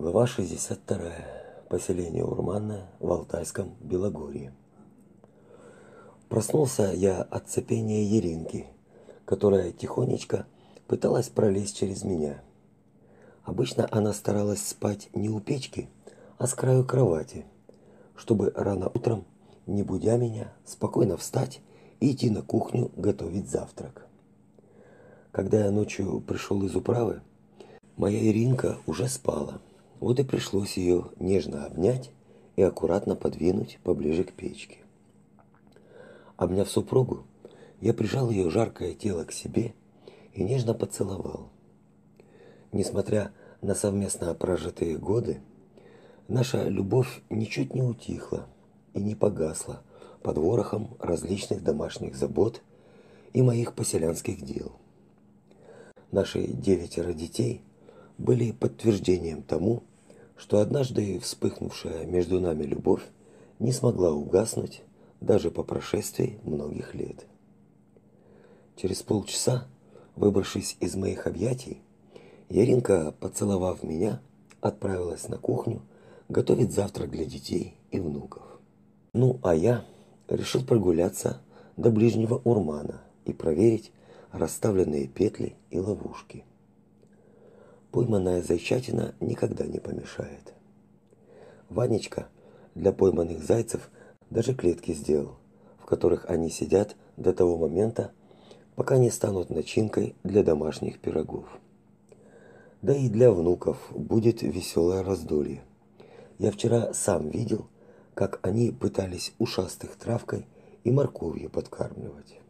Глава 62. Поселение Урманное в Алтайском Белогорье. Проснулся я от цепения Еринки, которая тихонечко пыталась пролезть через меня. Обычно она старалась спать не у печки, а с краю кровати, чтобы рано утром, не будя меня, спокойно встать и идти на кухню готовить завтрак. Когда я ночью пришел из управы, моя Иринка уже спала. Вот и пришлось ее нежно обнять и аккуратно подвинуть поближе к печке. Обняв супругу, я прижал ее жаркое тело к себе и нежно поцеловал. Несмотря на совместно прожитые годы, наша любовь ничуть не утихла и не погасла под ворохом различных домашних забот и моих поселянских дел. Наши девятеро детей были подтверждением тому, что однажды вспыхнувшая между нами любовь не смогла угаснуть даже по прошествии многих лет. Через полчаса, выбравшись из моих объятий, Яринка, поцеловав меня, отправилась на кухню готовить завтрак для детей и внуков. Ну, а я решил прогуляться до ближнего урмана и проверить расставленные петли и ловушки пойманная зайчатина никогда не помешает. Ванечка для пойманных зайцев даже клетки сделал, в которых они сидят до того момента, пока не станут начинкой для домашних пирогов. Да и для внуков будет веселое раздолье. Я вчера сам видел, как они пытались ушастых травкой и морковью подкармливать.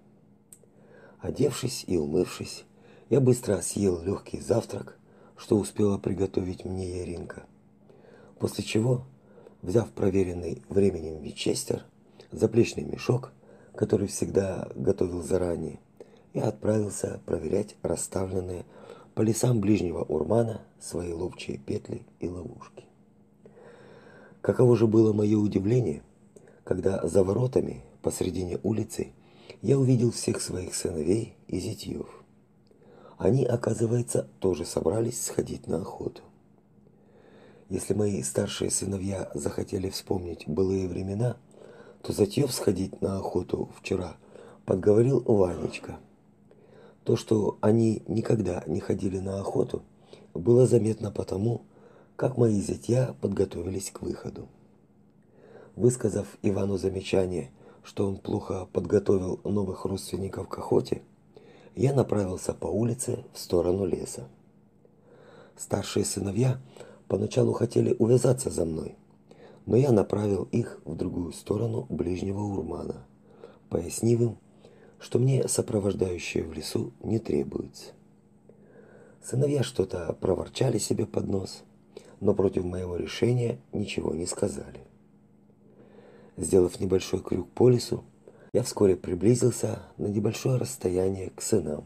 Одевшись и умывшись, я быстро съел легкий завтрак что успела приготовить мне Яринка. После чего, взяв проверенный временем вичестер, заплечный мешок, который всегда готовил заранее, я отправился проверять расставленные по лесам ближнего урмана свои ловчие петли и ловушки. Каково же было мое удивление, когда за воротами посредине улицы я увидел всех своих сыновей и зятьев они, оказывается, тоже собрались сходить на охоту. Если мои старшие сыновья захотели вспомнить былые времена, то затев сходить на охоту вчера подговорил Ванечка. То, что они никогда не ходили на охоту, было заметно потому, как мои зятья подготовились к выходу. Высказав Ивану замечание, что он плохо подготовил новых родственников к охоте, я направился по улице в сторону леса. Старшие сыновья поначалу хотели увязаться за мной, но я направил их в другую сторону ближнего урмана, пояснив им, что мне сопровождающие в лесу не требуется. Сыновья что-то проворчали себе под нос, но против моего решения ничего не сказали. Сделав небольшой крюк по лесу, я вскоре приблизился на небольшое расстояние к сынам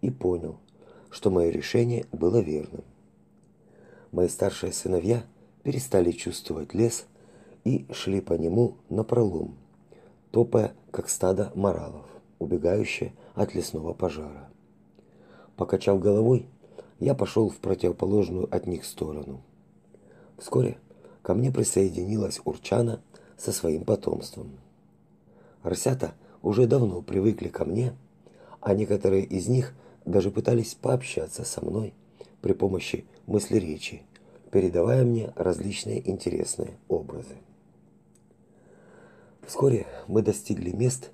и понял, что мое решение было верным. Мои старшие сыновья перестали чувствовать лес и шли по нему напролом, топая, как стадо моралов, убегающие от лесного пожара. Покачав головой, я пошел в противоположную от них сторону. Вскоре ко мне присоединилась Урчана со своим потомством. Росята уже давно привыкли ко мне, а некоторые из них даже пытались пообщаться со мной при помощи мысли речи, передавая мне различные интересные образы. Вскоре мы достигли мест,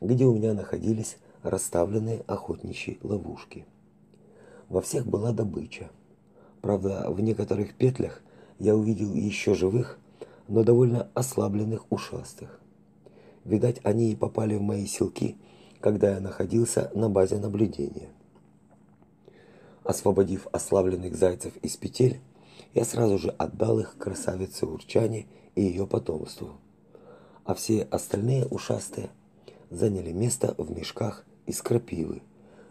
где у меня находились расставленные охотничьи ловушки. Во всех была добыча. Правда, в некоторых петлях я увидел еще живых, но довольно ослабленных ушастых. Видать, они и попали в мои силки, когда я находился на базе наблюдения. Освободив ослабленных зайцев из петель, я сразу же отдал их красавице Урчане и ее потомству. А все остальные ушастые заняли место в мешках из крапивы,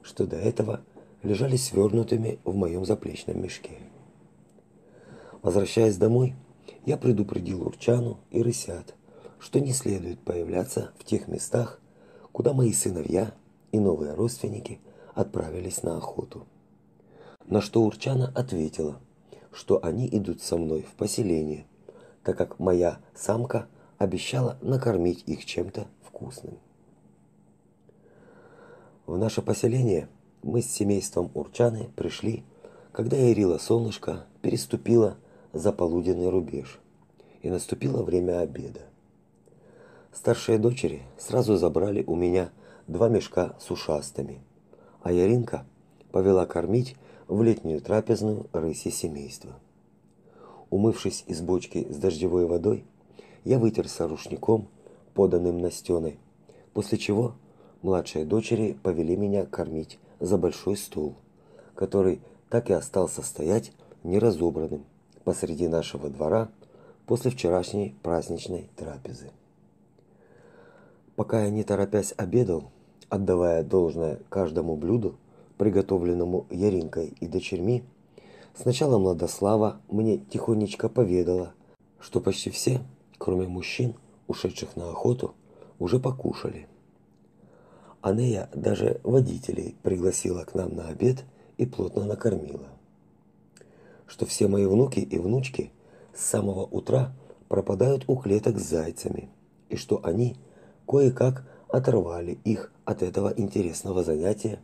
что до этого лежали свернутыми в моем заплечном мешке. Возвращаясь домой, я предупредил Урчану и рысят, что не следует появляться в тех местах, куда мои сыновья и новые родственники отправились на охоту. На что Урчана ответила, что они идут со мной в поселение, так как моя самка обещала накормить их чем-то вкусным. В наше поселение мы с семейством Урчаны пришли, когда Ярила солнышко переступила за полуденный рубеж, и наступило время обеда. Старшие дочери сразу забрали у меня два мешка с ушастыми, а Яринка повела кормить в летнюю трапезную рыси семейства. Умывшись из бочки с дождевой водой, я вытерся рушником, поданным Настеной, после чего младшие дочери повели меня кормить за большой стол, который так и остался стоять неразобранным посреди нашего двора после вчерашней праздничной трапезы. Пока я не торопясь обедал, отдавая должное каждому блюду, приготовленному Яринкой и дочерьми, сначала Младослава мне тихонечко поведала, что почти все, кроме мужчин, ушедших на охоту, уже покушали. Анея даже водителей пригласила к нам на обед и плотно накормила. Что все мои внуки и внучки с самого утра пропадают у клеток с зайцами, и что они кое-как оторвали их от этого интересного занятия,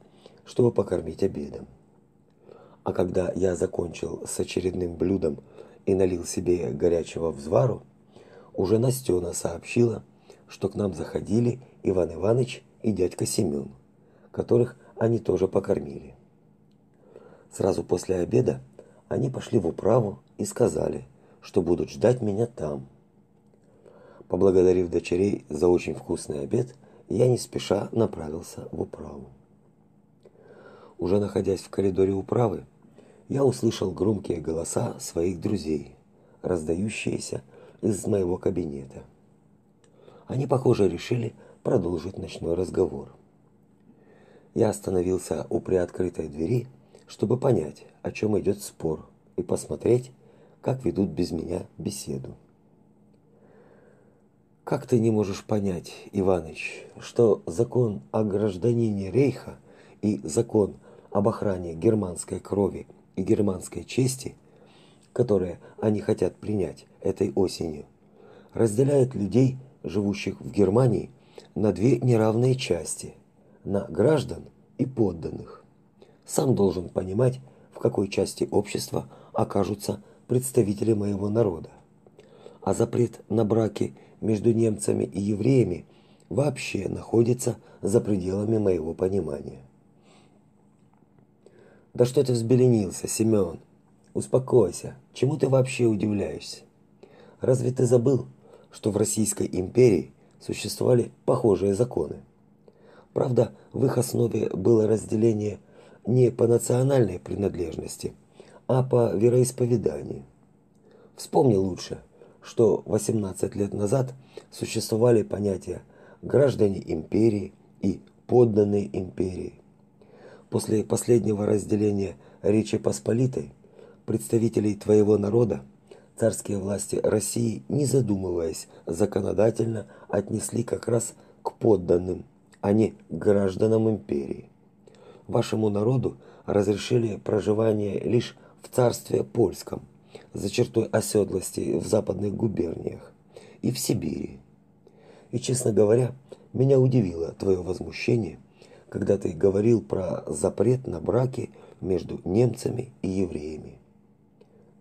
чтобы покормить обедом. А когда я закончил с очередным блюдом и налил себе горячего взвару, уже Настена сообщила, что к нам заходили Иван Иванович и дядька Семен, которых они тоже покормили. Сразу после обеда они пошли в управу и сказали, что будут ждать меня там. Поблагодарив дочерей за очень вкусный обед, я не спеша направился в управу. Уже находясь в коридоре управы, я услышал громкие голоса своих друзей, раздающиеся из моего кабинета. Они, похоже, решили продолжить ночной разговор. Я остановился у приоткрытой двери, чтобы понять, о чем идет спор, и посмотреть, как ведут без меня беседу. Как ты не можешь понять, Иваныч, что закон о гражданине Рейха и закон об охране германской крови и германской чести, которые они хотят принять этой осенью, разделяют людей, живущих в Германии, на две неравные части: на граждан и подданных. Сам должен понимать, в какой части общества окажутся представители моего народа. А запрет на браки между немцами и евреями вообще находится за пределами моего понимания. Да что ты взбеленился, Семен? Успокойся. Чему ты вообще удивляешься? Разве ты забыл, что в Российской империи существовали похожие законы? Правда, в их основе было разделение не по национальной принадлежности, а по вероисповеданию. Вспомни лучше, что 18 лет назад существовали понятия граждане империи и подданные империи. После последнего разделения Речи Посполитой представителей твоего народа царские власти России, не задумываясь, законодательно отнесли как раз к подданным, а не к гражданам империи. Вашему народу разрешили проживание лишь в царстве польском, за чертой оседлости в западных губерниях и в Сибири. И, честно говоря, меня удивило твое возмущение – когда ты говорил про запрет на браки между немцами и евреями.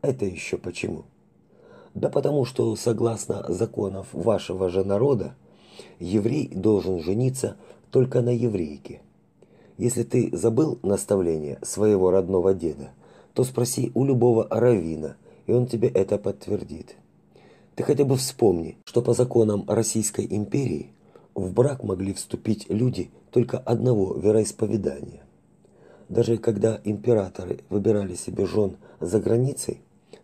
Это еще почему? Да потому что согласно законов вашего же народа, еврей должен жениться только на еврейке. Если ты забыл наставление своего родного деда, то спроси у любого раввина, и он тебе это подтвердит. Ты хотя бы вспомни, что по законам Российской империи в брак могли вступить люди только одного вероисповедания. Даже когда императоры выбирали себе жен за границей,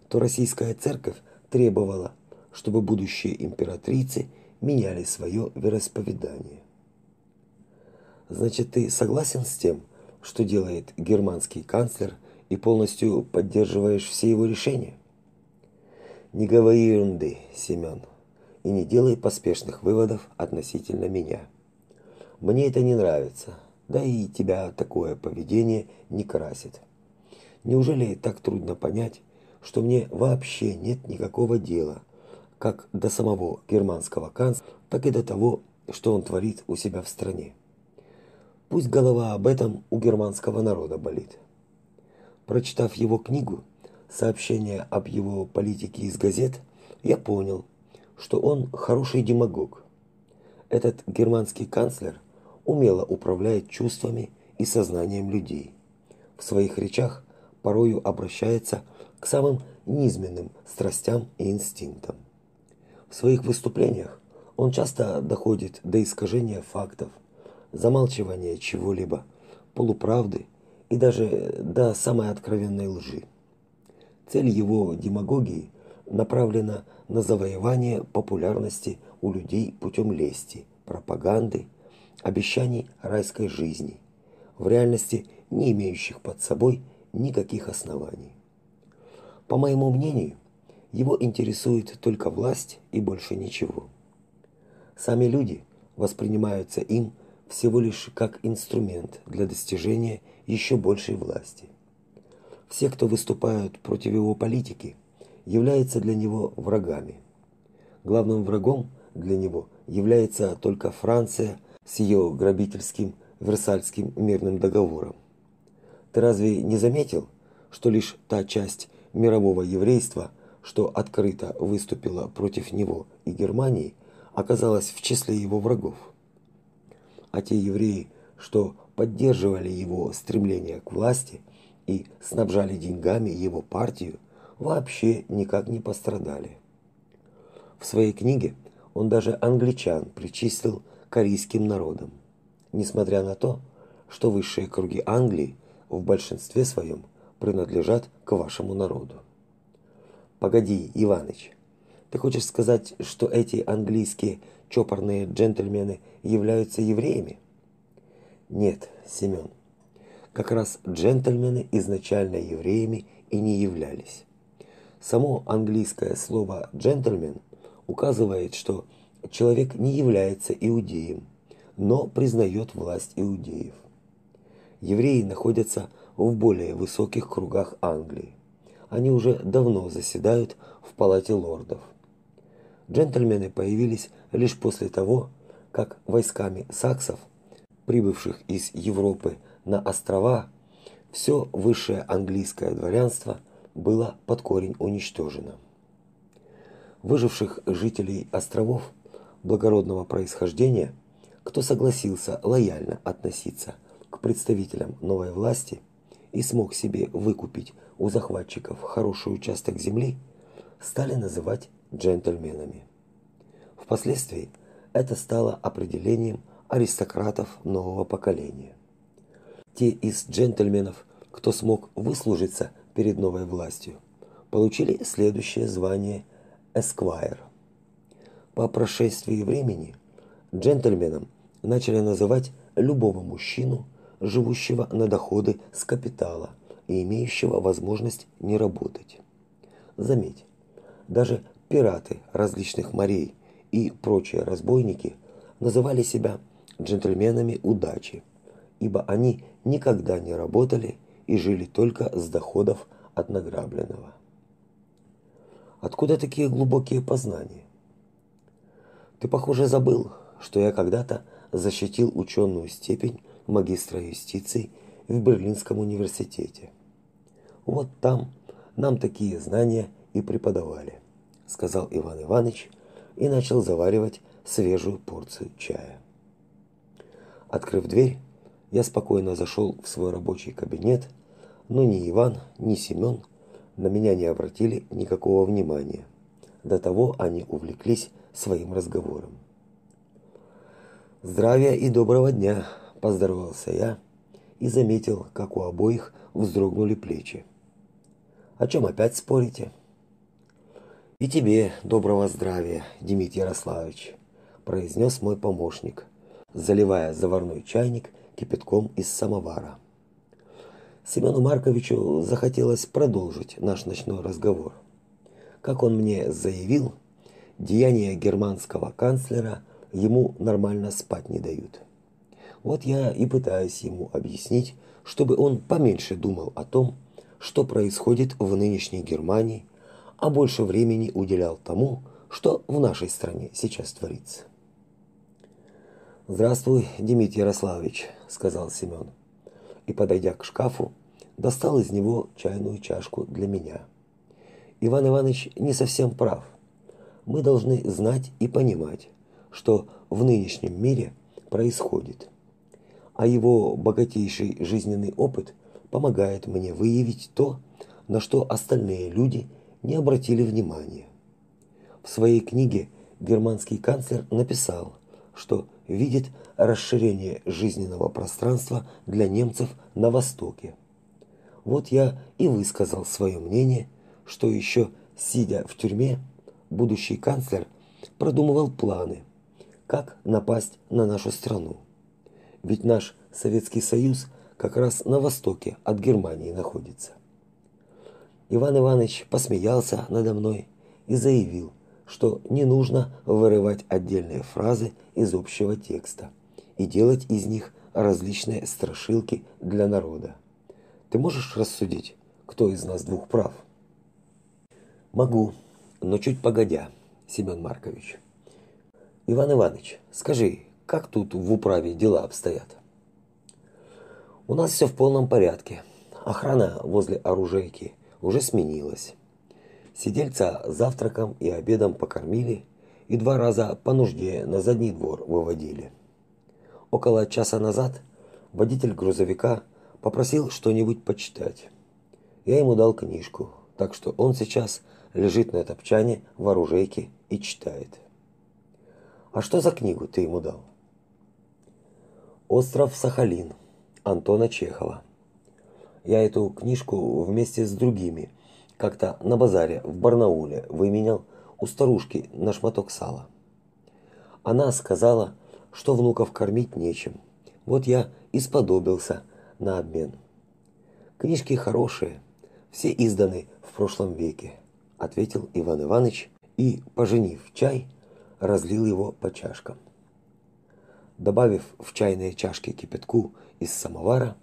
то российская церковь требовала, чтобы будущие императрицы меняли свое вероисповедание. Значит, ты согласен с тем, что делает германский канцлер и полностью поддерживаешь все его решения? Не говори ерунды, Семен, и не делай поспешных выводов относительно меня. Мне это не нравится. Да и тебя такое поведение не красит. Неужели так трудно понять, что мне вообще нет никакого дела как до самого германского канцлера, так и до того, что он творит у себя в стране. Пусть голова об этом у германского народа болит. Прочитав его книгу, сообщения об его политике из газет, я понял, что он хороший демагог. Этот германский канцлер умело управляет чувствами и сознанием людей. В своих речах порою обращается к самым низменным страстям и инстинктам. В своих выступлениях он часто доходит до искажения фактов, замалчивания чего-либо, полуправды и даже до самой откровенной лжи. Цель его демагогии направлена на завоевание популярности у людей путем лести, пропаганды, обещаний райской жизни, в реальности не имеющих под собой никаких оснований. По моему мнению, его интересует только власть и больше ничего. Сами люди воспринимаются им всего лишь как инструмент для достижения еще большей власти. Все, кто выступают против его политики, являются для него врагами. Главным врагом для него является только Франция с ее грабительским Версальским мирным договором. Ты разве не заметил, что лишь та часть мирового еврейства, что открыто выступила против него и Германии, оказалась в числе его врагов? А те евреи, что поддерживали его стремление к власти и снабжали деньгами его партию, вообще никак не пострадали. В своей книге он даже англичан причислил к арийским народам, несмотря на то, что высшие круги Англии в большинстве своем принадлежат к вашему народу. Погоди, Иваныч. Ты хочешь сказать, что эти английские чопорные джентльмены являются евреями? Нет, Семен. Как раз джентльмены изначально евреями и не являлись. Само английское слово джентльмен указывает, что человек не является иудеем, но признает власть иудеев. Евреи находятся в более высоких кругах Англии. Они уже давно заседают в палате лордов. Джентльмены появились лишь после того, как войсками саксов, прибывших из Европы на острова, все высшее английское дворянство было под корень уничтожено. Выживших жителей островов благородного происхождения, кто согласился лояльно относиться к представителям новой власти и смог себе выкупить у захватчиков хороший участок земли, стали называть джентльменами. Впоследствии это стало определением аристократов нового поколения. Те из джентльменов, кто смог выслужиться перед новой властью, получили следующее звание эсквайр. По прошествии времени джентльменом начали называть любого мужчину, живущего на доходы с капитала и имеющего возможность не работать. Заметь, даже пираты различных морей и прочие разбойники называли себя джентльменами удачи, ибо они никогда не работали и жили только с доходов от награбленного. Откуда такие глубокие познания? Ты, похоже, забыл, что я когда-то защитил ученую степень магистра юстиции в Берлинском университете. Вот там нам такие знания и преподавали, сказал Иван Иванович и начал заваривать свежую порцию чая. Открыв дверь, я спокойно зашел в свой рабочий кабинет, но ни Иван, ни Семен на меня не обратили никакого внимания. До того они увлеклись своим разговором. Здравия и доброго дня, поздоровался я и заметил, как у обоих вздрогнули плечи. О чем опять спорите? И тебе доброго здравия, Дмитрий Ярославович, произнес мой помощник, заливая заварной чайник кипятком из самовара. Семену Марковичу захотелось продолжить наш ночной разговор. Как он мне заявил, деяния германского канцлера ему нормально спать не дают. Вот я и пытаюсь ему объяснить, чтобы он поменьше думал о том, что происходит в нынешней Германии, а больше времени уделял тому, что в нашей стране сейчас творится. Здравствуй, Дмитрий Ярославович, сказал Семен. И подойдя к шкафу, достал из него чайную чашку для меня. Иван Иванович не совсем прав. Мы должны знать и понимать, что в нынешнем мире происходит. А его богатейший жизненный опыт помогает мне выявить то, на что остальные люди не обратили внимания. В своей книге германский канцлер написал, что видит расширение жизненного пространства для немцев на Востоке. Вот я и высказал свое мнение, что еще сидя в тюрьме, будущий канцлер продумывал планы, как напасть на нашу страну. Ведь наш Советский Союз как раз на востоке от Германии находится. Иван Иванович посмеялся надо мной и заявил, что не нужно вырывать отдельные фразы из общего текста и делать из них различные страшилки для народа. Ты можешь рассудить, кто из нас двух прав? Могу, но чуть погодя, Семен Маркович. Иван Иванович, скажи, как тут в управе дела обстоят? У нас все в полном порядке. Охрана возле оружейки уже сменилась. Сидельца завтраком и обедом покормили и два раза по нужде на задний двор выводили. Около часа назад водитель грузовика попросил что-нибудь почитать. Я ему дал книжку, так что он сейчас лежит на топчане в оружейке и читает. А что за книгу ты ему дал? Остров Сахалин Антона Чехова. Я эту книжку вместе с другими – как-то на базаре в Барнауле выменял у старушки на шматок сала. Она сказала, что внуков кормить нечем. Вот я и сподобился на обмен. Книжки хорошие, все изданы в прошлом веке, ответил Иван Иванович и, поженив чай, разлил его по чашкам. Добавив в чайные чашки кипятку из самовара,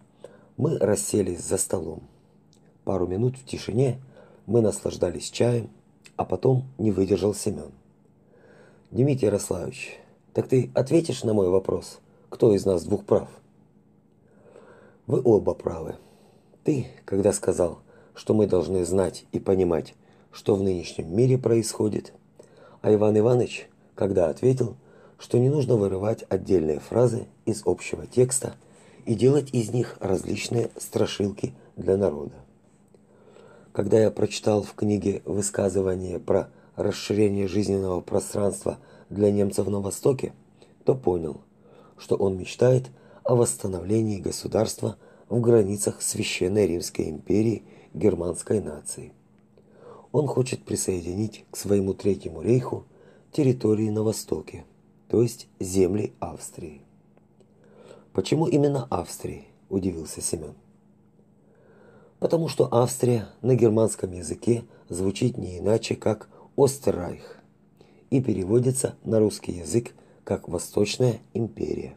мы расселись за столом. Пару минут в тишине мы наслаждались чаем, а потом не выдержал Семен. Дмитрий Ярославович, так ты ответишь на мой вопрос, кто из нас двух прав? Вы оба правы. Ты, когда сказал, что мы должны знать и понимать, что в нынешнем мире происходит, а Иван Иванович, когда ответил, что не нужно вырывать отдельные фразы из общего текста и делать из них различные страшилки для народа. Когда я прочитал в книге высказывание про расширение жизненного пространства для немцев на Востоке, то понял, что он мечтает о восстановлении государства в границах Священной Римской империи германской нации. Он хочет присоединить к своему Третьему рейху территории на Востоке, то есть земли Австрии. Почему именно Австрии? удивился Семен потому что Австрия на германском языке звучит не иначе как Остеррайх и переводится на русский язык как Восточная империя.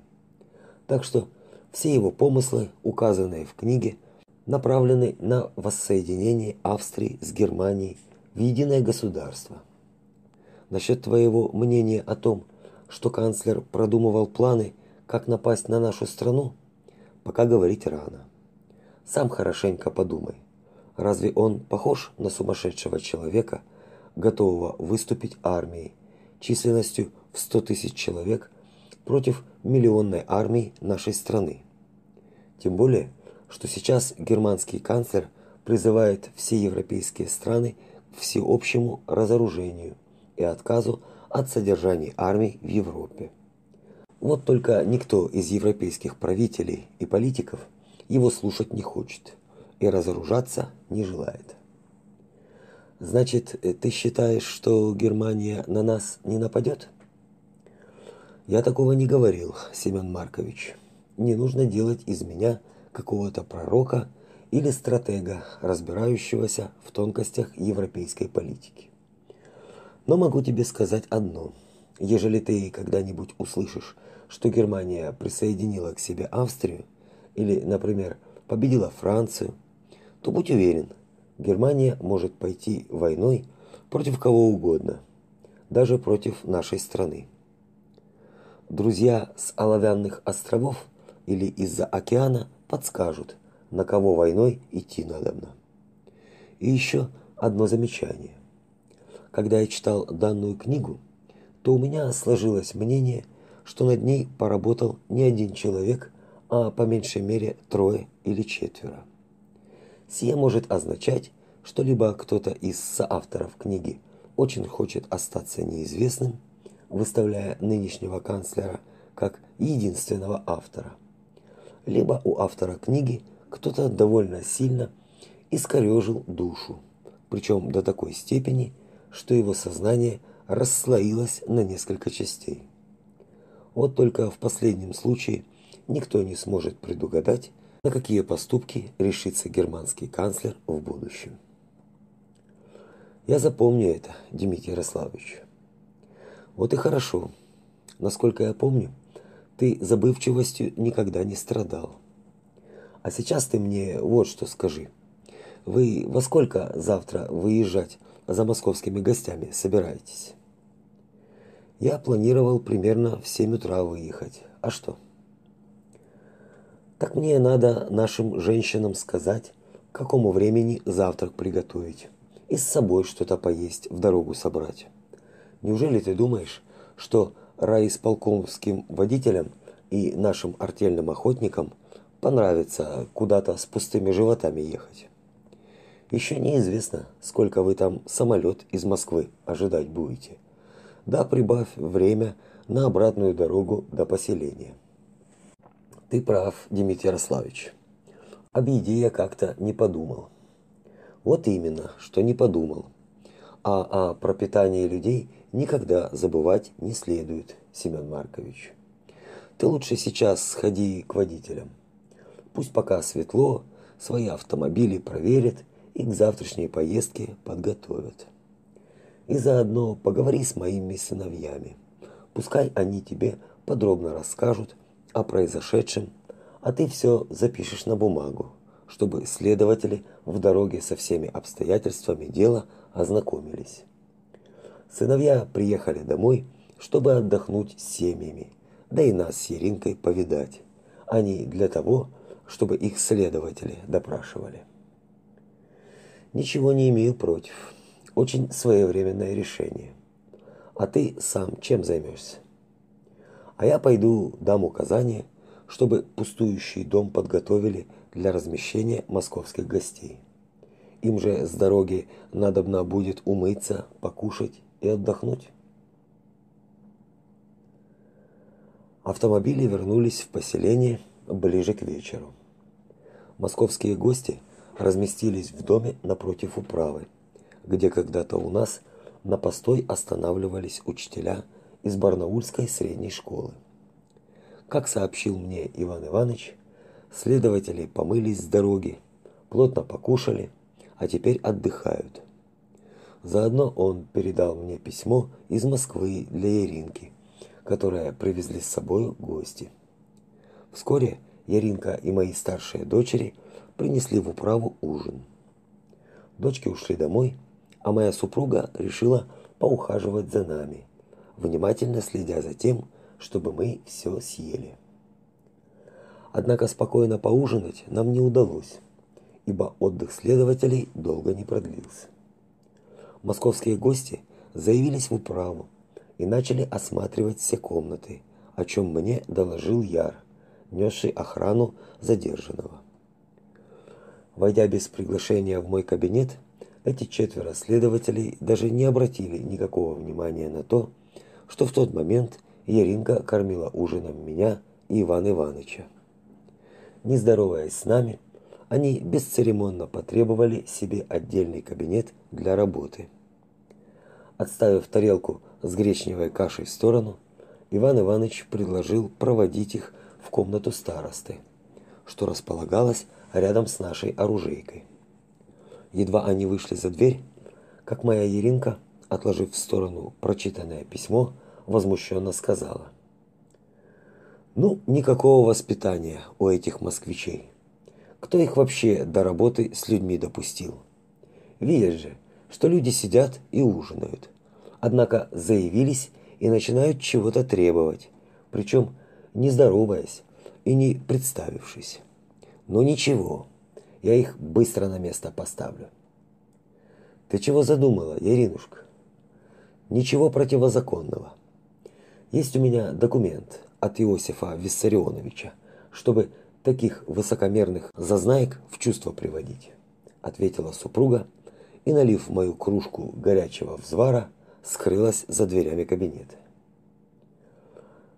Так что все его помыслы, указанные в книге, направлены на воссоединение Австрии с Германией в единое государство. Насчет твоего мнения о том, что канцлер продумывал планы, как напасть на нашу страну, пока говорить рано. Сам хорошенько подумай. Разве он похож на сумасшедшего человека, готового выступить армией численностью в 100 тысяч человек против миллионной армии нашей страны? Тем более, что сейчас германский канцлер призывает все европейские страны к всеобщему разоружению и отказу от содержания армий в Европе. Вот только никто из европейских правителей и политиков – его слушать не хочет и разоружаться не желает. Значит, ты считаешь, что Германия на нас не нападет? Я такого не говорил, Семен Маркович. Не нужно делать из меня какого-то пророка или стратега, разбирающегося в тонкостях европейской политики. Но могу тебе сказать одно. Ежели ты когда-нибудь услышишь, что Германия присоединила к себе Австрию, или, например, победила Францию, то будь уверен, Германия может пойти войной против кого угодно, даже против нашей страны. Друзья с Оловянных островов или из-за океана подскажут, на кого войной идти надобно. И еще одно замечание. Когда я читал данную книгу, то у меня сложилось мнение, что над ней поработал не один человек, а по меньшей мере трое или четверо. Сие может означать, что либо кто-то из соавторов книги очень хочет остаться неизвестным, выставляя нынешнего канцлера как единственного автора, либо у автора книги кто-то довольно сильно искорежил душу, причем до такой степени, что его сознание расслоилось на несколько частей. Вот только в последнем случае никто не сможет предугадать, на какие поступки решится германский канцлер в будущем. Я запомню это, Дмитрий Ярославович. Вот и хорошо. Насколько я помню, ты забывчивостью никогда не страдал. А сейчас ты мне вот что скажи. Вы во сколько завтра выезжать за московскими гостями собираетесь? Я планировал примерно в 7 утра выехать. А что? Так мне надо нашим женщинам сказать, к какому времени завтрак приготовить и с собой что-то поесть в дорогу собрать. Неужели ты думаешь, что райисполкомским водителям и нашим артельным охотникам понравится куда-то с пустыми животами ехать? Еще неизвестно, сколько вы там самолет из Москвы ожидать будете. Да прибавь время на обратную дорогу до поселения. Ты прав, Дмитрий Ярославович. Об еде я как-то не подумал. Вот именно, что не подумал. А о пропитании людей никогда забывать не следует, Семен Маркович. Ты лучше сейчас сходи к водителям. Пусть пока светло, свои автомобили проверят и к завтрашней поездке подготовят. И заодно поговори с моими сыновьями. Пускай они тебе подробно расскажут о произошедшем, а ты все запишешь на бумагу, чтобы следователи в дороге со всеми обстоятельствами дела ознакомились. Сыновья приехали домой, чтобы отдохнуть с семьями, да и нас с Еринкой повидать, а не для того, чтобы их следователи допрашивали. Ничего не имею против. Очень своевременное решение. А ты сам чем займешься? А я пойду дам указание, чтобы пустующий дом подготовили для размещения московских гостей. Им же с дороги надобно будет умыться, покушать и отдохнуть. Автомобили вернулись в поселение ближе к вечеру. Московские гости – разместились в доме напротив управы, где когда-то у нас на постой останавливались учителя из Барнаульской средней школы. Как сообщил мне Иван Иванович, следователи помылись с дороги, плотно покушали, а теперь отдыхают. Заодно он передал мне письмо из Москвы для Яринки, которое привезли с собой гости. Вскоре Яринка и мои старшие дочери – принесли в управу ужин. Дочки ушли домой, а моя супруга решила поухаживать за нами, внимательно следя за тем, чтобы мы все съели. Однако спокойно поужинать нам не удалось, ибо отдых следователей долго не продлился. Московские гости заявились в управу и начали осматривать все комнаты, о чем мне доложил Яр, несший охрану задержанного. Войдя без приглашения в мой кабинет, эти четверо следователей даже не обратили никакого внимания на то, что в тот момент Яринка кормила ужином меня и Ивана Ивановича. Не здороваясь с нами, они бесцеремонно потребовали себе отдельный кабинет для работы. Отставив тарелку с гречневой кашей в сторону, Иван Иванович предложил проводить их в комнату старосты, что располагалась рядом с нашей оружейкой. Едва они вышли за дверь, как моя Еринка, отложив в сторону прочитанное письмо, возмущенно сказала: "Ну, никакого воспитания у этих москвичей. Кто их вообще до работы с людьми допустил? Видят же, что люди сидят и ужинают. Однако заявились и начинают чего-то требовать, причем не здороваясь и не представившись. Но ничего, я их быстро на место поставлю. Ты чего задумала, Яринушка? Ничего противозаконного. Есть у меня документ от Иосифа Виссарионовича, чтобы таких высокомерных зазнаек в чувство приводить, ответила супруга и, налив мою кружку горячего взвара, скрылась за дверями кабинета.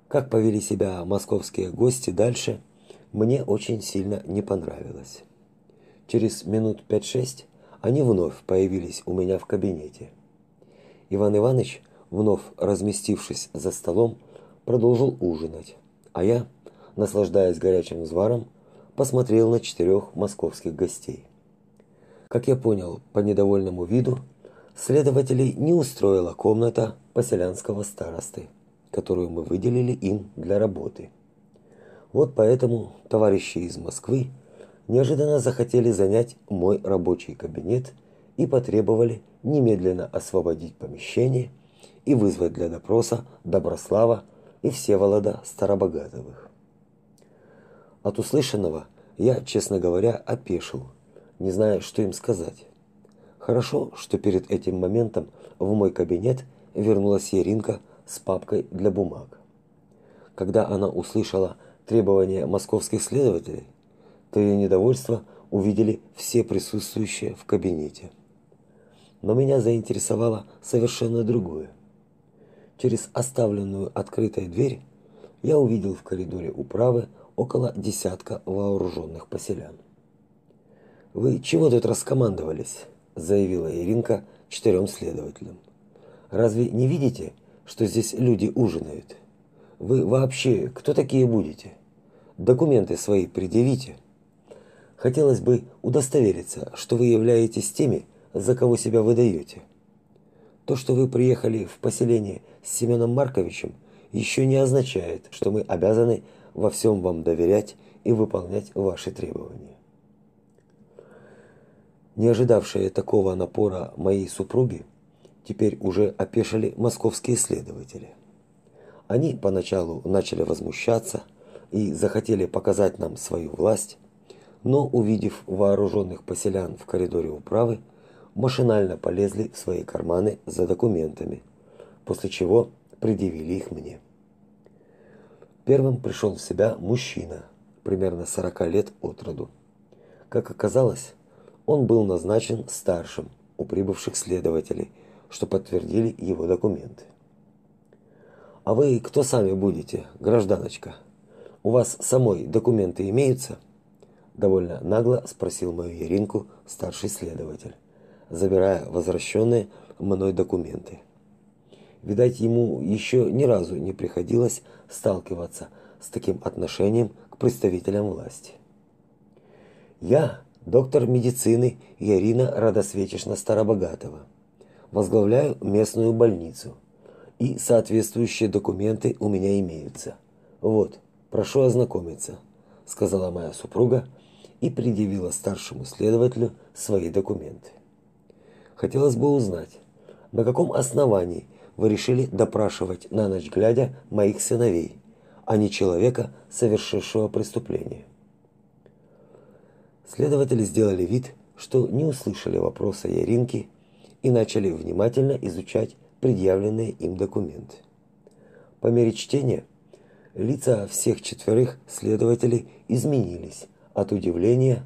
Как повели себя московские гости дальше, мне очень сильно не понравилось. Через минут пять-шесть они вновь появились у меня в кабинете. Иван Иванович, вновь разместившись за столом, продолжил ужинать, а я, наслаждаясь горячим взваром, посмотрел на четырех московских гостей. Как я понял по недовольному виду, следователей не устроила комната поселянского старосты, которую мы выделили им для работы. Вот поэтому товарищи из Москвы неожиданно захотели занять мой рабочий кабинет и потребовали немедленно освободить помещение и вызвать для допроса Доброслава и Всеволода Старобогатовых. От услышанного я, честно говоря, опешил, не зная, что им сказать. Хорошо, что перед этим моментом в мой кабинет вернулась Еринка с папкой для бумаг. Когда она услышала требования московских следователей, то ее недовольство увидели все присутствующие в кабинете. Но меня заинтересовало совершенно другое. Через оставленную открытой дверь я увидел в коридоре управы около десятка вооруженных поселян. Вы чего тут раскомандовались? заявила Иринка четырем следователям. Разве не видите, что здесь люди ужинают? Вы вообще кто такие будете? Документы свои предъявите. Хотелось бы удостовериться, что вы являетесь теми, за кого себя выдаете. То, что вы приехали в поселение с Семеном Марковичем, еще не означает, что мы обязаны во всем вам доверять и выполнять ваши требования. Не ожидавшие такого напора моей супруги, теперь уже опешили московские следователи. Они поначалу начали возмущаться и захотели показать нам свою власть, но увидев вооруженных поселян в коридоре управы, машинально полезли в свои карманы за документами, после чего предъявили их мне. Первым пришел в себя мужчина, примерно 40 лет от роду. Как оказалось, он был назначен старшим у прибывших следователей, что подтвердили его документы. А вы кто сами будете, гражданочка? У вас самой документы имеются? довольно нагло спросил мою Иринку старший следователь, забирая возвращенные мной документы. Видать, ему еще ни разу не приходилось сталкиваться с таким отношением к представителям власти. Я доктор медицины Ярина Радосветична Старобогатова. Возглавляю местную больницу. И соответствующие документы у меня имеются. Вот, прошу ознакомиться, сказала моя супруга и предъявила старшему следователю свои документы. Хотелось бы узнать, на каком основании вы решили допрашивать на ночь глядя моих сыновей, а не человека, совершившего преступление. Следователи сделали вид, что не услышали вопроса Яринки и начали внимательно изучать предъявленные им документы. По мере чтения лица всех четверых следователей изменились от удивления,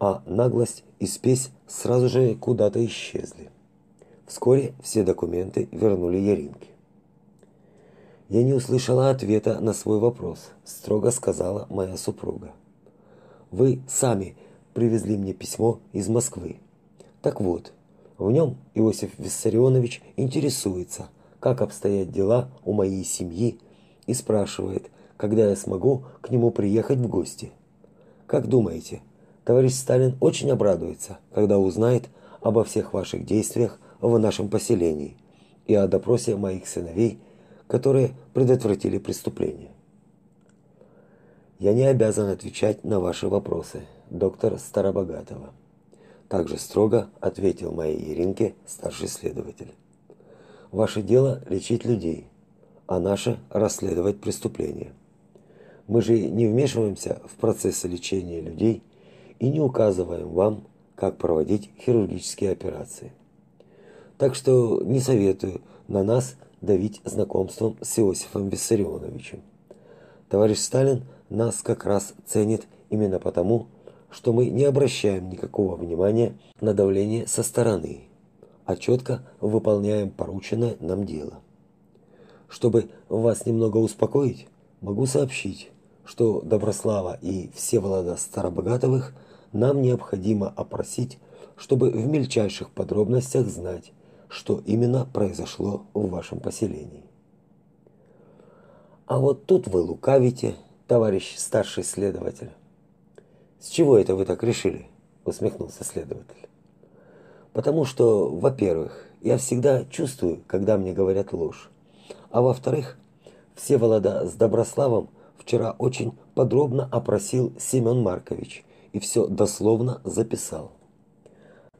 а наглость и спесь сразу же куда-то исчезли. Вскоре все документы вернули Яринке. Я не услышала ответа на свой вопрос, строго сказала моя супруга. Вы сами привезли мне письмо из Москвы. Так вот, в нем Иосиф Виссарионович интересуется, как обстоят дела у моей семьи и спрашивает, когда я смогу к нему приехать в гости. Как думаете, товарищ Сталин очень обрадуется, когда узнает обо всех ваших действиях в нашем поселении и о допросе моих сыновей, которые предотвратили преступление. Я не обязан отвечать на ваши вопросы, доктор Старобогатова. Также строго ответил моей Иринке старший следователь. Ваше дело лечить людей, а наше расследовать преступления. Мы же не вмешиваемся в процессы лечения людей и не указываем вам, как проводить хирургические операции. Так что не советую на нас давить знакомством с Иосифом Виссарионовичем. Товарищ Сталин нас как раз ценит именно потому, что мы не обращаем никакого внимания на давление со стороны, а четко выполняем порученное нам дело. Чтобы вас немного успокоить, могу сообщить, что Доброслава и Всеволода Старобогатовых нам необходимо опросить, чтобы в мельчайших подробностях знать, что именно произошло в вашем поселении. А вот тут вы лукавите, товарищ старший следователь. С чего это вы так решили? усмехнулся следователь. Потому что, во-первых, я всегда чувствую, когда мне говорят ложь. А во-вторых, все Всеволода с Доброславом вчера очень подробно опросил Семен Маркович и все дословно записал.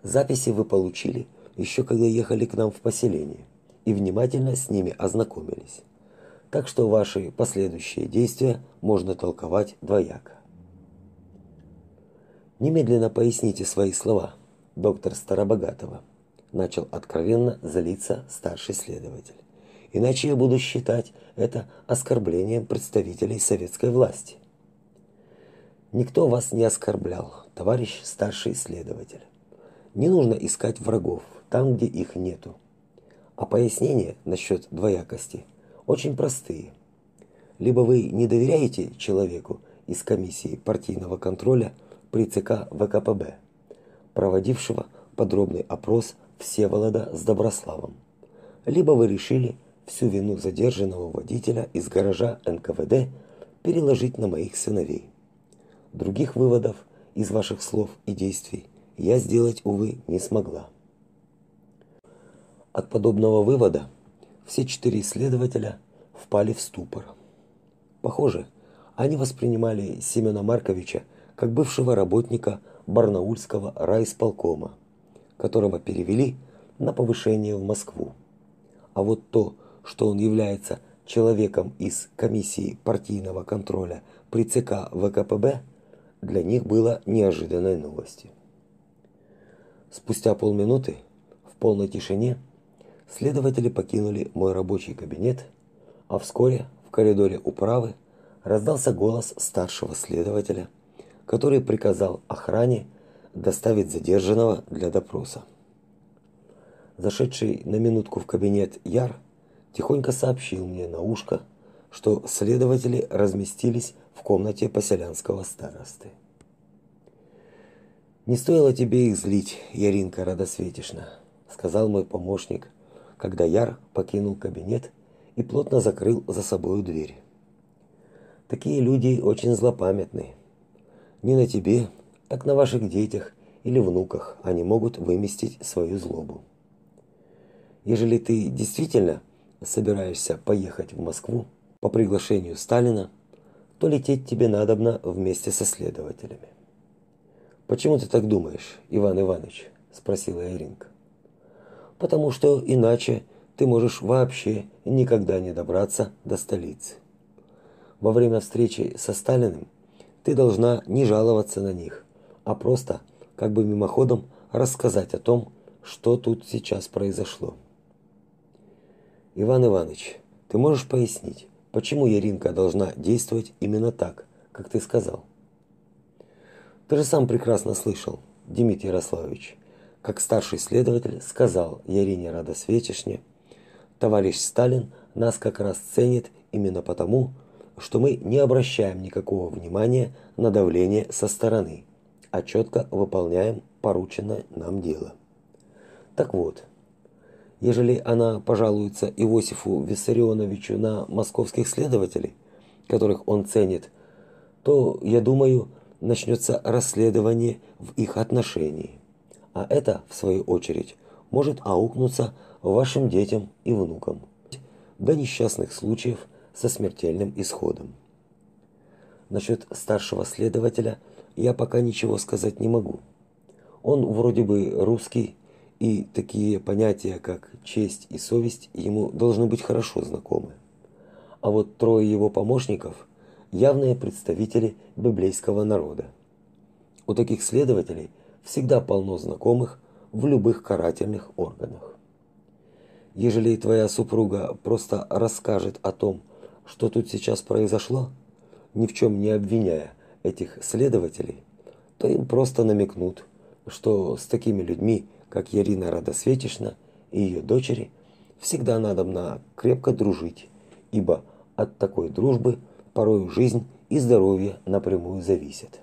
Записи вы получили еще когда ехали к нам в поселение и внимательно с ними ознакомились. Так что ваши последующие действия можно толковать двояко. Немедленно поясните свои слова, доктор Старобогатова, начал откровенно злиться старший следователь. Иначе я буду считать это оскорблением представителей советской власти. Никто вас не оскорблял, товарищ старший следователь. Не нужно искать врагов там, где их нету. А пояснения насчет двоякости очень простые. Либо вы не доверяете человеку из комиссии партийного контроля, при ЦК ВКПБ, проводившего подробный опрос Всеволода с Доброславом. Либо вы решили всю вину задержанного водителя из гаража НКВД переложить на моих сыновей. Других выводов из ваших слов и действий я сделать, увы, не смогла. От подобного вывода все четыре исследователя впали в ступор. Похоже, они воспринимали Семена Марковича как бывшего работника Барнаульского райисполкома, которого перевели на повышение в Москву. А вот то, что он является человеком из комиссии партийного контроля при ЦК ВКПБ, для них было неожиданной новостью. Спустя полминуты в полной тишине следователи покинули мой рабочий кабинет, а вскоре в коридоре управы раздался голос старшего следователя – который приказал охране доставить задержанного для допроса. Зашедший на минутку в кабинет Яр тихонько сообщил мне на ушко, что следователи разместились в комнате поселянского старосты. Не стоило тебе их злить, Яринка Радосветишна, сказал мой помощник, когда Яр покинул кабинет и плотно закрыл за собой дверь. Такие люди очень злопамятны не на тебе, так на ваших детях или внуках они могут выместить свою злобу. Ежели ты действительно собираешься поехать в Москву по приглашению Сталина, то лететь тебе надобно вместе со следователями. Почему ты так думаешь, Иван Иванович? спросила Иринка. Потому что иначе ты можешь вообще никогда не добраться до столицы. Во время встречи со Сталиным ты должна не жаловаться на них, а просто, как бы мимоходом, рассказать о том, что тут сейчас произошло. Иван Иванович, ты можешь пояснить, почему Яринка должна действовать именно так, как ты сказал? Ты же сам прекрасно слышал, Дмитрий Ярославович, как старший следователь сказал Ярине Радосветишне, товарищ Сталин нас как раз ценит именно потому, что мы не обращаем никакого внимания на давление со стороны, а четко выполняем порученное нам дело. Так вот, ежели она пожалуется Иосифу Виссарионовичу на московских следователей, которых он ценит, то, я думаю, начнется расследование в их отношении. А это, в свою очередь, может аукнуться вашим детям и внукам. До несчастных случаев – со смертельным исходом. Насчет старшего следователя я пока ничего сказать не могу. Он вроде бы русский, и такие понятия, как честь и совесть, ему должны быть хорошо знакомы. А вот трое его помощников явные представители библейского народа. У таких следователей всегда полно знакомых в любых карательных органах. Ежели твоя супруга просто расскажет о том, что тут сейчас произошло, ни в чем не обвиняя этих следователей, то им просто намекнут, что с такими людьми, как Ярина Радосветишна и ее дочери, всегда надо на крепко дружить, ибо от такой дружбы порой жизнь и здоровье напрямую зависят.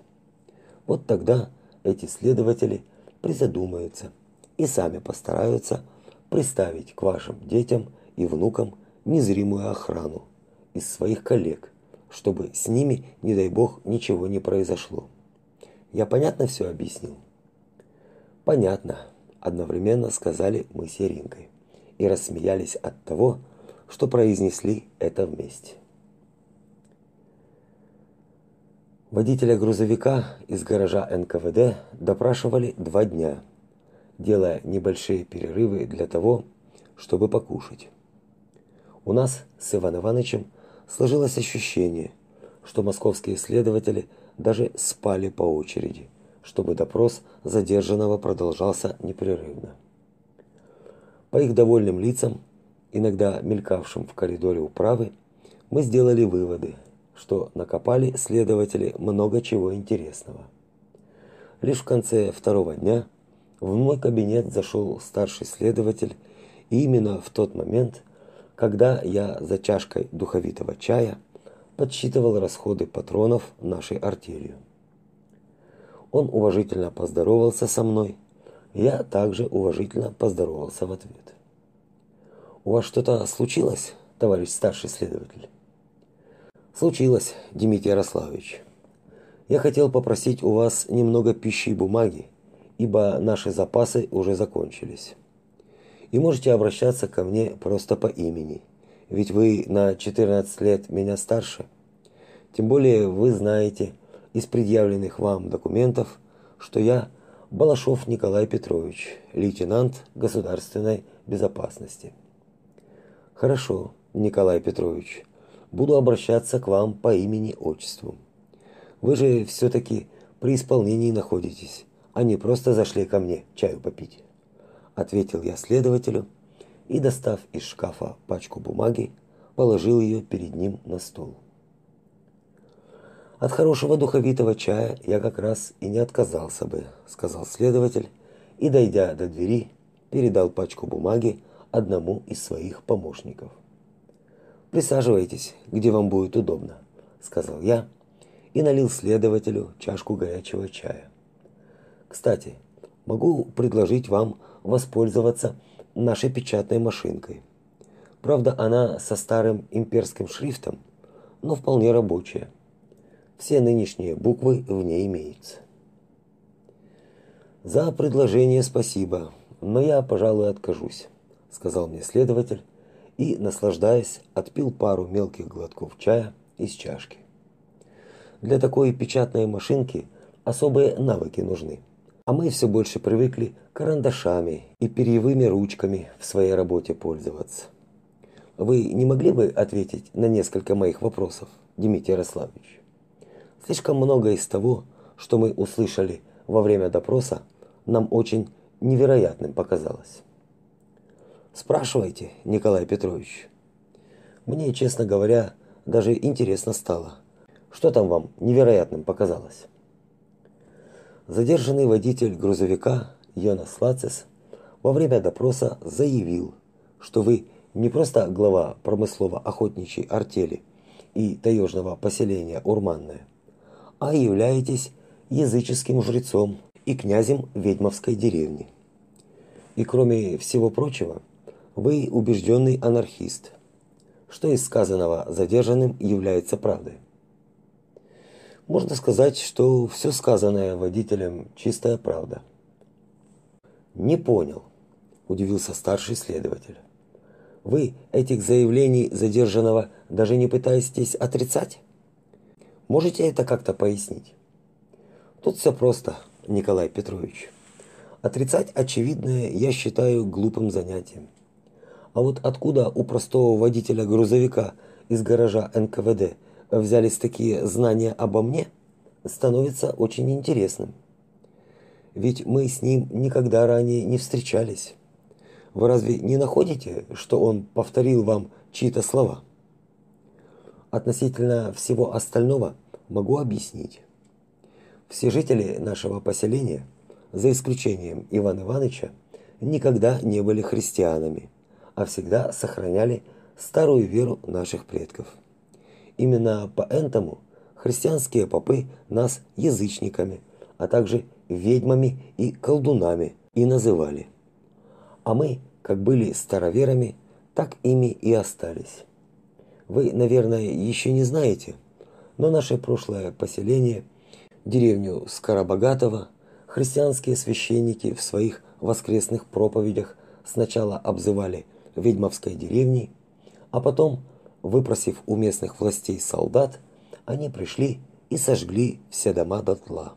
Вот тогда эти следователи призадумаются и сами постараются приставить к вашим детям и внукам незримую охрану из своих коллег, чтобы с ними, не дай бог, ничего не произошло. Я понятно все объяснил? Понятно, одновременно сказали мы с Еринкой и рассмеялись от того, что произнесли это вместе. Водителя грузовика из гаража НКВД допрашивали два дня, делая небольшие перерывы для того, чтобы покушать. У нас с Иваном Ивановичем сложилось ощущение, что московские следователи даже спали по очереди, чтобы допрос задержанного продолжался непрерывно. По их довольным лицам, иногда мелькавшим в коридоре управы, мы сделали выводы – что накопали следователи много чего интересного. Лишь в конце второго дня в мой кабинет зашел старший следователь, и именно в тот момент, когда я за чашкой духовитого чая подсчитывал расходы патронов нашей артелью. Он уважительно поздоровался со мной, я также уважительно поздоровался в ответ. У вас что-то случилось, товарищ старший следователь? Случилось, Дмитрий Ярославович. Я хотел попросить у вас немного пищи и бумаги, ибо наши запасы уже закончились. И можете обращаться ко мне просто по имени, ведь вы на 14 лет меня старше. Тем более вы знаете из предъявленных вам документов, что я Балашов Николай Петрович, лейтенант государственной безопасности. Хорошо, Николай Петрович буду обращаться к вам по имени-отчеству. Вы же все-таки при исполнении находитесь, а не просто зашли ко мне чаю попить. Ответил я следователю и, достав из шкафа пачку бумаги, положил ее перед ним на стол. От хорошего духовитого чая я как раз и не отказался бы, сказал следователь и, дойдя до двери, передал пачку бумаги одному из своих помощников. Присаживайтесь, где вам будет удобно, сказал я и налил следователю чашку горячего чая. Кстати, могу предложить вам воспользоваться нашей печатной машинкой. Правда, она со старым имперским шрифтом, но вполне рабочая. Все нынешние буквы в ней имеются. За предложение спасибо, но я, пожалуй, откажусь, сказал мне следователь и, наслаждаясь, отпил пару мелких глотков чая из чашки. Для такой печатной машинки особые навыки нужны. А мы все больше привыкли карандашами и перьевыми ручками в своей работе пользоваться. Вы не могли бы ответить на несколько моих вопросов, Дмитрий Ярославович? Слишком много из того, что мы услышали во время допроса, нам очень невероятным показалось. Спрашивайте, Николай Петрович. Мне, честно говоря, даже интересно стало. Что там вам невероятным показалось? Задержанный водитель грузовика Йонас Лацис во время допроса заявил, что вы не просто глава промыслово-охотничьей артели и таежного поселения Урманное, а являетесь языческим жрецом и князем ведьмовской деревни. И кроме всего прочего, вы убежденный анархист. Что из сказанного задержанным является правдой? Можно сказать, что все сказанное водителем чистая правда. Не понял, удивился старший следователь. Вы этих заявлений задержанного даже не пытаетесь отрицать? Можете это как-то пояснить? Тут все просто, Николай Петрович. Отрицать очевидное я считаю глупым занятием. А вот откуда у простого водителя грузовика из гаража НКВД взялись такие знания обо мне, становится очень интересным. Ведь мы с ним никогда ранее не встречались. Вы разве не находите, что он повторил вам чьи-то слова? Относительно всего остального могу объяснить. Все жители нашего поселения, за исключением Ивана Ивановича, никогда не были христианами, а всегда сохраняли старую веру наших предков. Именно поэтому христианские попы нас язычниками, а также ведьмами и колдунами и называли. А мы, как были староверами, так ими и остались. Вы, наверное, еще не знаете, но наше прошлое поселение, деревню Скоробогатого, христианские священники в своих воскресных проповедях сначала обзывали ведьмовской деревней, а потом, выпросив у местных властей солдат, они пришли и сожгли все дома дотла.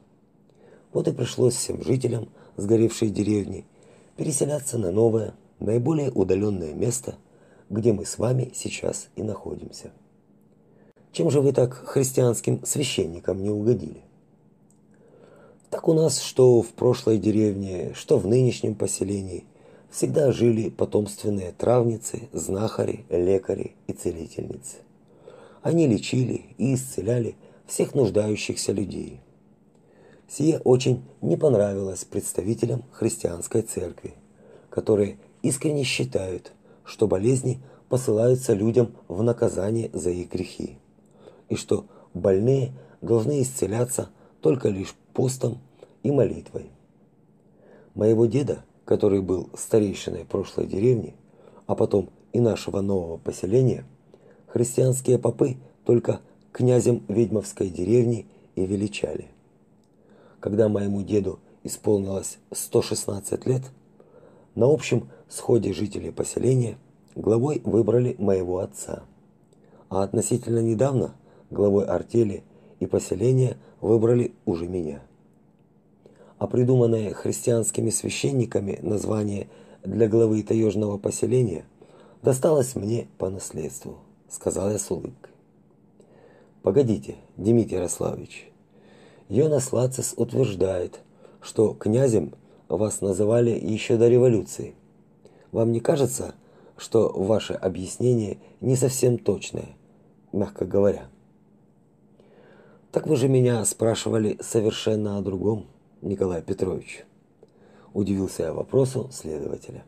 Вот и пришлось всем жителям сгоревшей деревни переселяться на новое, наиболее удаленное место, где мы с вами сейчас и находимся. Чем же вы так христианским священникам не угодили? Так у нас что в прошлой деревне, что в нынешнем поселении всегда жили потомственные травницы, знахари, лекари и целительницы. Они лечили и исцеляли всех нуждающихся людей. Сие очень не понравилось представителям христианской церкви, которые искренне считают, что болезни посылаются людям в наказание за их грехи, и что больные должны исцеляться только лишь постом и молитвой. Моего деда, который был старейшиной прошлой деревни, а потом и нашего нового поселения, христианские попы только князем ведьмовской деревни и величали когда моему деду исполнилось 116 лет, на общем сходе жителей поселения главой выбрали моего отца. А относительно недавно главой артели и поселения выбрали уже меня. А придуманное христианскими священниками название для главы таежного поселения досталось мне по наследству, сказал я с улыбкой. Погодите, Дмитрий Ярославович, Йонас Лацис утверждает, что князем вас называли еще до революции. Вам не кажется, что ваше объяснение не совсем точное, мягко говоря? Так вы же меня спрашивали совершенно о другом, Николай Петрович. Удивился я вопросу следователя.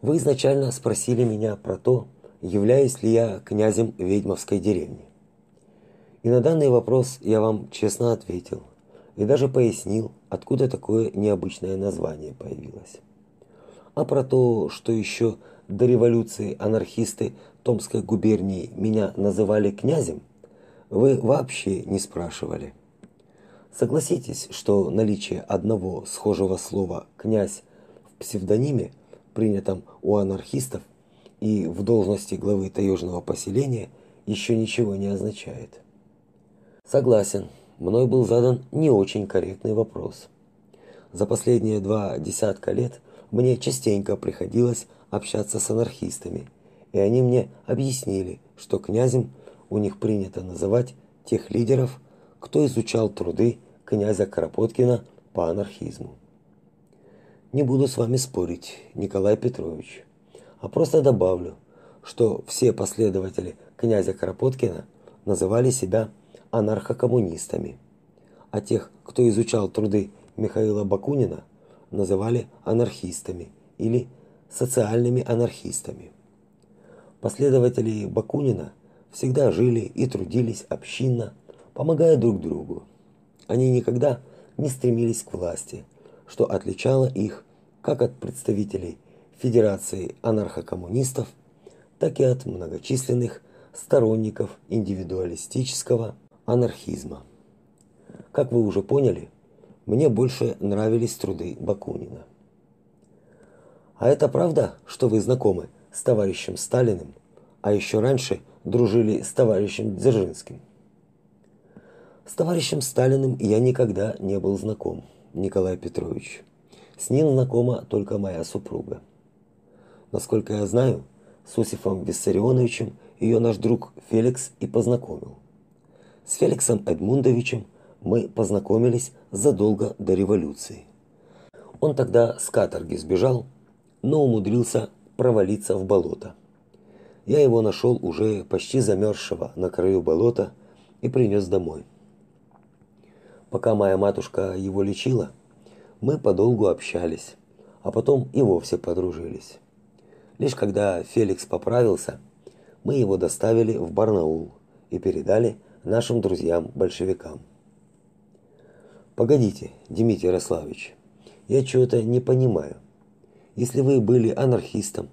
Вы изначально спросили меня про то, являюсь ли я князем ведьмовской деревни. И на данный вопрос я вам честно ответил и даже пояснил, откуда такое необычное название появилось. А про то, что еще до революции анархисты Томской губернии меня называли князем, вы вообще не спрашивали. Согласитесь, что наличие одного схожего слова князь в псевдониме, принятом у анархистов и в должности главы таежного поселения, еще ничего не означает. Согласен, мной был задан не очень корректный вопрос. За последние два десятка лет мне частенько приходилось общаться с анархистами, и они мне объяснили, что князем у них принято называть тех лидеров, кто изучал труды князя Кропоткина по анархизму. Не буду с вами спорить, Николай Петрович, а просто добавлю, что все последователи князя Кропоткина называли себя анархокоммунистами, а тех, кто изучал труды Михаила Бакунина, называли анархистами или социальными анархистами. Последователи Бакунина всегда жили и трудились общинно, помогая друг другу. Они никогда не стремились к власти, что отличало их как от представителей Федерации анархокоммунистов, так и от многочисленных сторонников индивидуалистического анархизма. Как вы уже поняли, мне больше нравились труды Бакунина. А это правда, что вы знакомы с товарищем Сталиным, а еще раньше дружили с товарищем Дзержинским? С товарищем Сталиным я никогда не был знаком, Николай Петрович. С ним знакома только моя супруга. Насколько я знаю, с Осифом Виссарионовичем ее наш друг Феликс и познакомил. С Феликсом Эдмундовичем мы познакомились задолго до революции. Он тогда с каторги сбежал, но умудрился провалиться в болото. Я его нашел уже почти замерзшего на краю болота и принес домой. Пока моя матушка его лечила, мы подолгу общались, а потом и вовсе подружились. Лишь когда Феликс поправился, мы его доставили в Барнаул и передали нашим друзьям-большевикам. Погодите, Дмитрий Ярославович, я чего-то не понимаю. Если вы были анархистом,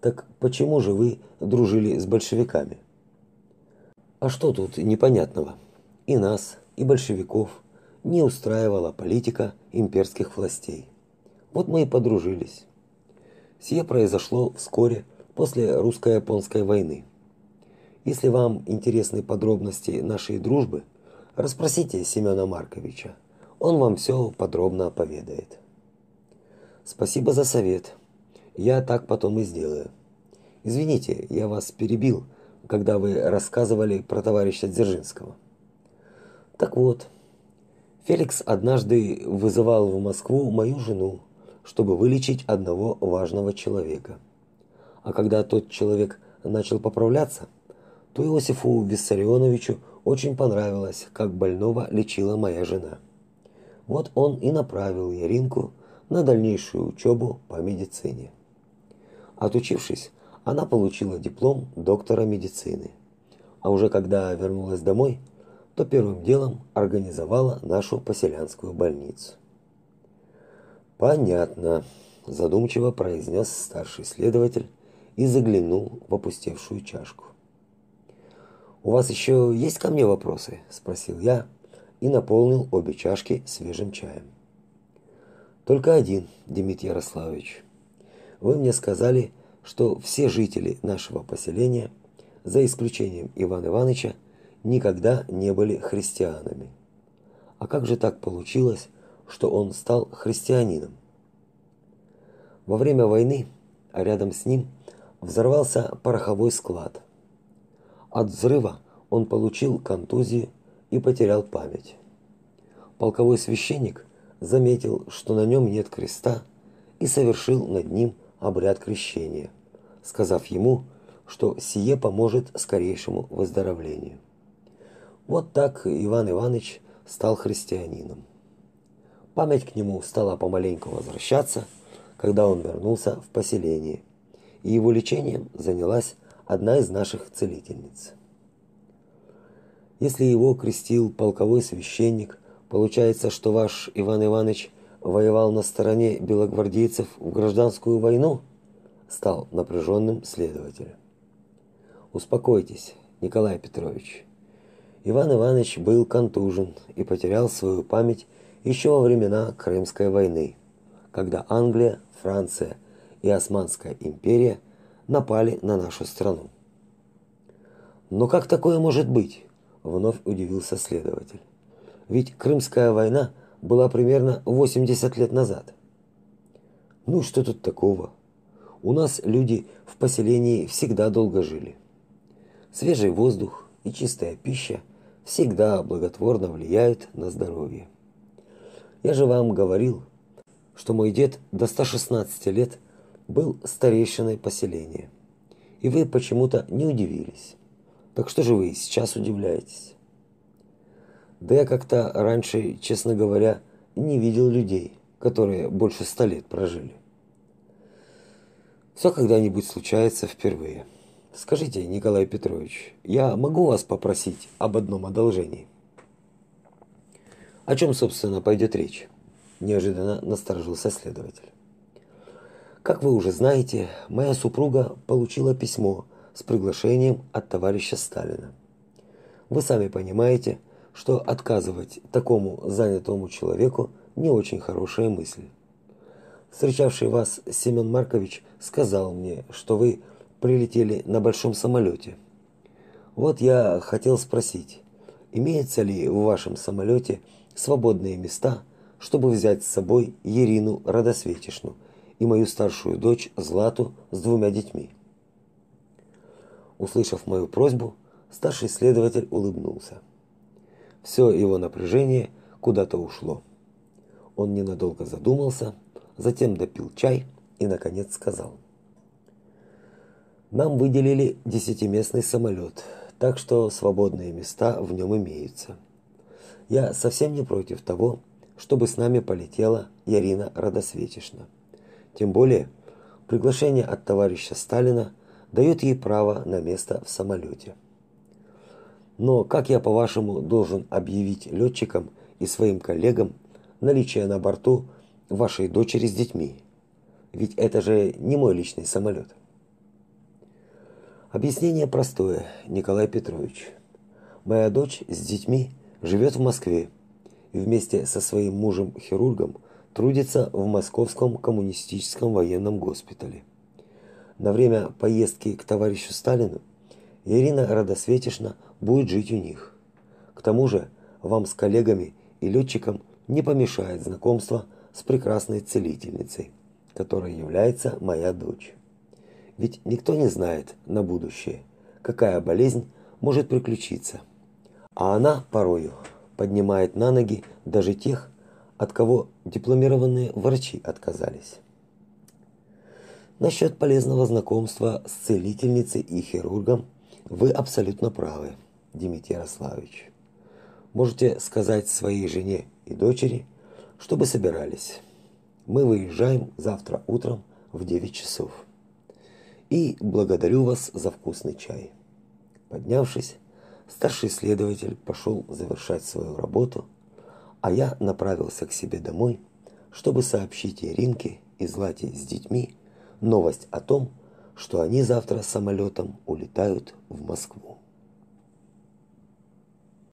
так почему же вы дружили с большевиками? А что тут непонятного? И нас, и большевиков не устраивала политика имперских властей. Вот мы и подружились. Сие произошло вскоре после русско-японской войны. Если вам интересны подробности нашей дружбы, расспросите Семена Марковича. Он вам все подробно поведает. Спасибо за совет. Я так потом и сделаю. Извините, я вас перебил, когда вы рассказывали про товарища Дзержинского. Так вот, Феликс однажды вызывал в Москву мою жену, чтобы вылечить одного важного человека. А когда тот человек начал поправляться, то Иосифу Виссарионовичу очень понравилось, как больного лечила моя жена. Вот он и направил Яринку на дальнейшую учебу по медицине. Отучившись, она получила диплом доктора медицины. А уже когда вернулась домой, то первым делом организовала нашу поселянскую больницу. Понятно, задумчиво произнес старший следователь и заглянул в опустевшую чашку. У вас еще есть ко мне вопросы, спросил я и наполнил обе чашки свежим чаем. Только один, Дмитрий Ярославович. Вы мне сказали, что все жители нашего поселения, за исключением Ивана Ивановича, никогда не были христианами. А как же так получилось, что он стал христианином? Во время войны, а рядом с ним взорвался пороховой склад. От взрыва он получил контузию и потерял память. Полковой священник заметил, что на нем нет креста, и совершил над ним обряд крещения, сказав ему, что сие поможет скорейшему выздоровлению. Вот так Иван Иванович стал христианином. Память к нему стала помаленьку возвращаться, когда он вернулся в поселение, и его лечением занялась одна из наших целительниц. Если его крестил полковой священник, получается, что ваш Иван Иванович воевал на стороне белогвардейцев в гражданскую войну? Стал напряженным следователем. Успокойтесь, Николай Петрович. Иван Иванович был контужен и потерял свою память еще во времена Крымской войны, когда Англия, Франция и Османская империя напали на нашу страну. Но как такое может быть? Вновь удивился следователь. Ведь Крымская война была примерно 80 лет назад. Ну что тут такого? У нас люди в поселении всегда долго жили. Свежий воздух и чистая пища всегда благотворно влияют на здоровье. Я же вам говорил, что мой дед до 116 лет был старейшиной поселения. И вы почему-то не удивились. Так что же вы сейчас удивляетесь? Да я как-то раньше, честно говоря, не видел людей, которые больше ста лет прожили. Все когда-нибудь случается впервые. Скажите, Николай Петрович, я могу вас попросить об одном одолжении? О чем, собственно, пойдет речь? Неожиданно насторожился следователь. Как вы уже знаете, моя супруга получила письмо с приглашением от товарища Сталина. Вы сами понимаете, что отказывать такому занятому человеку не очень хорошая мысль. Встречавший вас Семен Маркович сказал мне, что вы прилетели на большом самолете. Вот я хотел спросить, имеются ли в вашем самолете свободные места, чтобы взять с собой Ерину Радосветишну и мою старшую дочь Злату с двумя детьми. Услышав мою просьбу, старший следователь улыбнулся. Все его напряжение куда-то ушло. Он ненадолго задумался, затем допил чай и наконец сказал: "Нам выделили десятиместный самолет, так что свободные места в нем имеются. Я совсем не против того, чтобы с нами полетела Ярина Радосветишна. Тем более, приглашение от товарища Сталина дает ей право на место в самолете. Но как я, по-вашему, должен объявить летчикам и своим коллегам наличие на борту вашей дочери с детьми? Ведь это же не мой личный самолет. Объяснение простое, Николай Петрович. Моя дочь с детьми живет в Москве и вместе со своим мужем-хирургом трудится в Московском коммунистическом военном госпитале. На время поездки к товарищу Сталину Ирина Радосветишна будет жить у них. К тому же, вам с коллегами и летчиком не помешает знакомство с прекрасной целительницей, которая является моя дочь. Ведь никто не знает на будущее, какая болезнь может приключиться. А она порою поднимает на ноги даже тех, от кого дипломированные врачи отказались. Насчет полезного знакомства с целительницей и хирургом вы абсолютно правы, Дмитрий Ярославович. Можете сказать своей жене и дочери, чтобы собирались. Мы выезжаем завтра утром в 9 часов. И благодарю вас за вкусный чай. Поднявшись, Старший следователь пошел завершать свою работу, а я направился к себе домой, чтобы сообщить Иринке и Злате с детьми новость о том, что они завтра самолетом улетают в Москву.